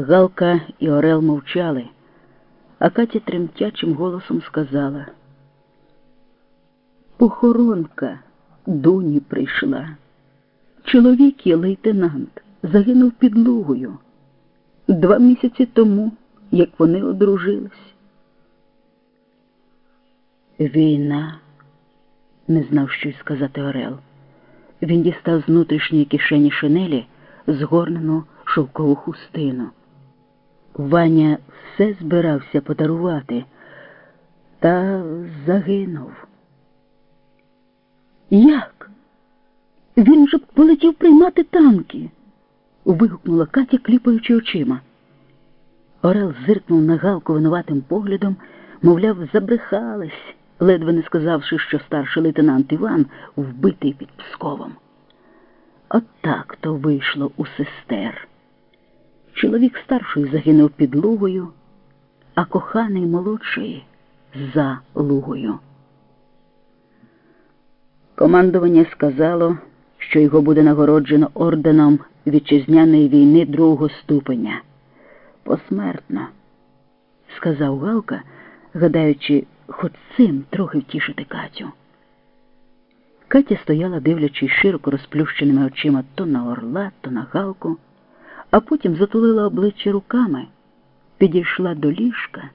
Галка і Орел мовчали, а Катя тремтячим голосом сказала. Похоронка дуні прийшла. Чоловік є лейтенант, загинув під Лугою. Два місяці тому, як вони одружились. Війна, не знав, що й сказати Орел. Він дістав з внутрішньої кишені шинелі згорнену шовкову хустину. Ваня все збирався подарувати, та загинув. Як? Він же полетів приймати танки. вигукнула Катя, кліпаючи очима. Орел зиркнув на галку винуватим поглядом, мовляв, забрехались, ледве не сказавши, що старший лейтенант Іван вбитий під Псковом. От так то вийшло у сестер. Чоловік старшої загинув під лугою, а коханий молодший за лугою. Командування сказало, що його буде нагороджено орденом вітчизняної війни другого ступеня. Посмертно, сказав Галка, гадаючи, хоч цим трохи втішити Катю. Катя стояла, дивлячись широко розплющеними очима то на орла, то на галку, а потім затулила обличчя руками, підійшла до ліжка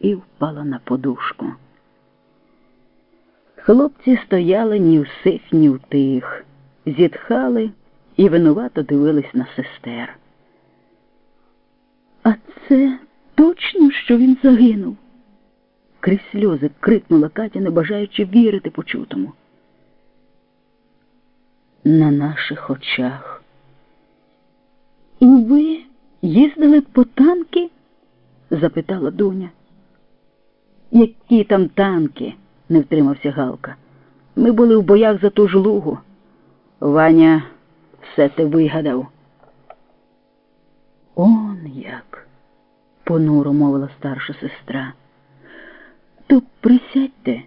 і впала на подушку. Хлопці стояли ні в сих, ні в тих, зітхали і винувато дивились на сестер. А це точно, що він загинув? Крізь сльози крикнула Катя, не бажаючи вірити почутому. На наших очах. І ви їздили по танки? запитала Дуня. Які там танки? не втримався Галка. Ми були в боях за ту ж лугу. Ваня все те вигадав. Он як, понуро мовила старша сестра. То присядьте.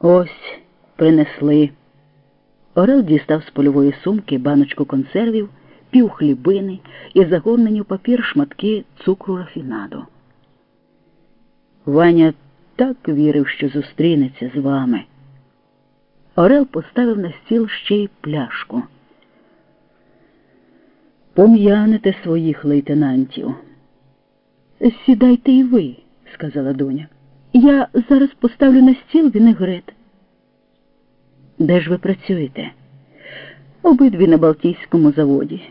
Ось принесли. Орел дістав з польової сумки баночку консервів, пів хлібини і загорнені в папір шматки цукру рафінаду. Ваня так вірив, що зустрінеться з вами. Орел поставив на стіл ще й пляшку. Пом'яните своїх лейтенантів. Сідайте і ви, сказала доня. Я зараз поставлю на стіл вінегрет. Де ж ви працюєте? Обидві на Балтійському заводі.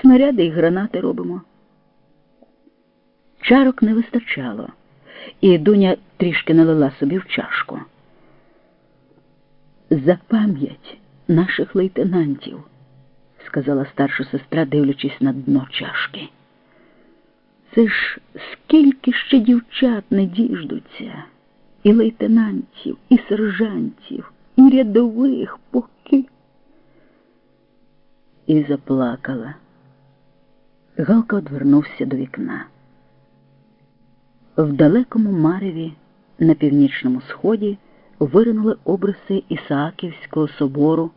Снаряди і гранати робимо. Чарок не вистачало і Дуня трішки налила собі в чашку. За пам'ять наших лейтенантів, сказала старша сестра, дивлячись на дно чашки. Це ж скільки ще дівчат не діждуться, і лейтенантів, і сержантів, і рядових поки. І заплакала. Галка одвернувся до вікна. В далекому мареві на північному сході виринули обриси Ісааківського собору,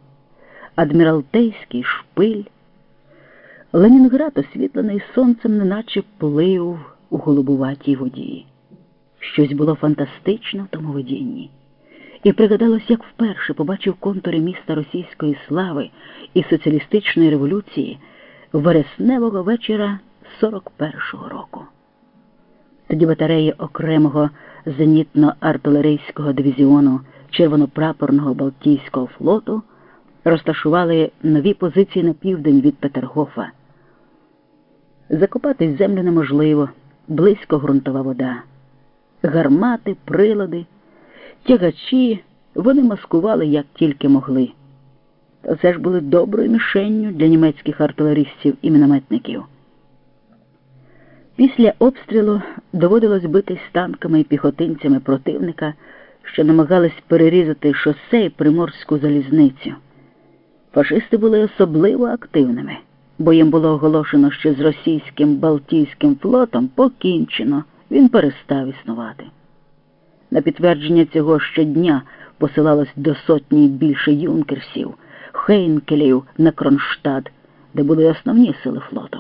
Адміралтейський шпиль. Ленінград, освітлений сонцем, неначе плив у голубуватій воді. Щось було фантастично в тому видінні. І пригадалось, як вперше побачив контури міста російської слави і соціалістичної революції вересневого вечора 41-го року. Тоді батареї окремого зенітно-артилерійського дивізіону червонопрапорного Балтійського флоту розташували нові позиції на південь від Петергофа. Закопати землю неможливо, близько ґрунтова вода. Гармати, прилади, тягачі вони маскували як тільки могли. Та це ж були доброю мішенню для німецьких артилеристів і мінометників. Після обстрілу доводилось битись танками і піхотинцями противника, що намагались перерізати шосе і приморську залізницю. Фашисти були особливо активними, бо їм було оголошено, що з російським Балтійським флотом покінчено, він перестав існувати. На підтвердження цього щодня посилалось до сотні більше юнкерсів, хейнкелів на Кронштадт, де були основні сили флоту.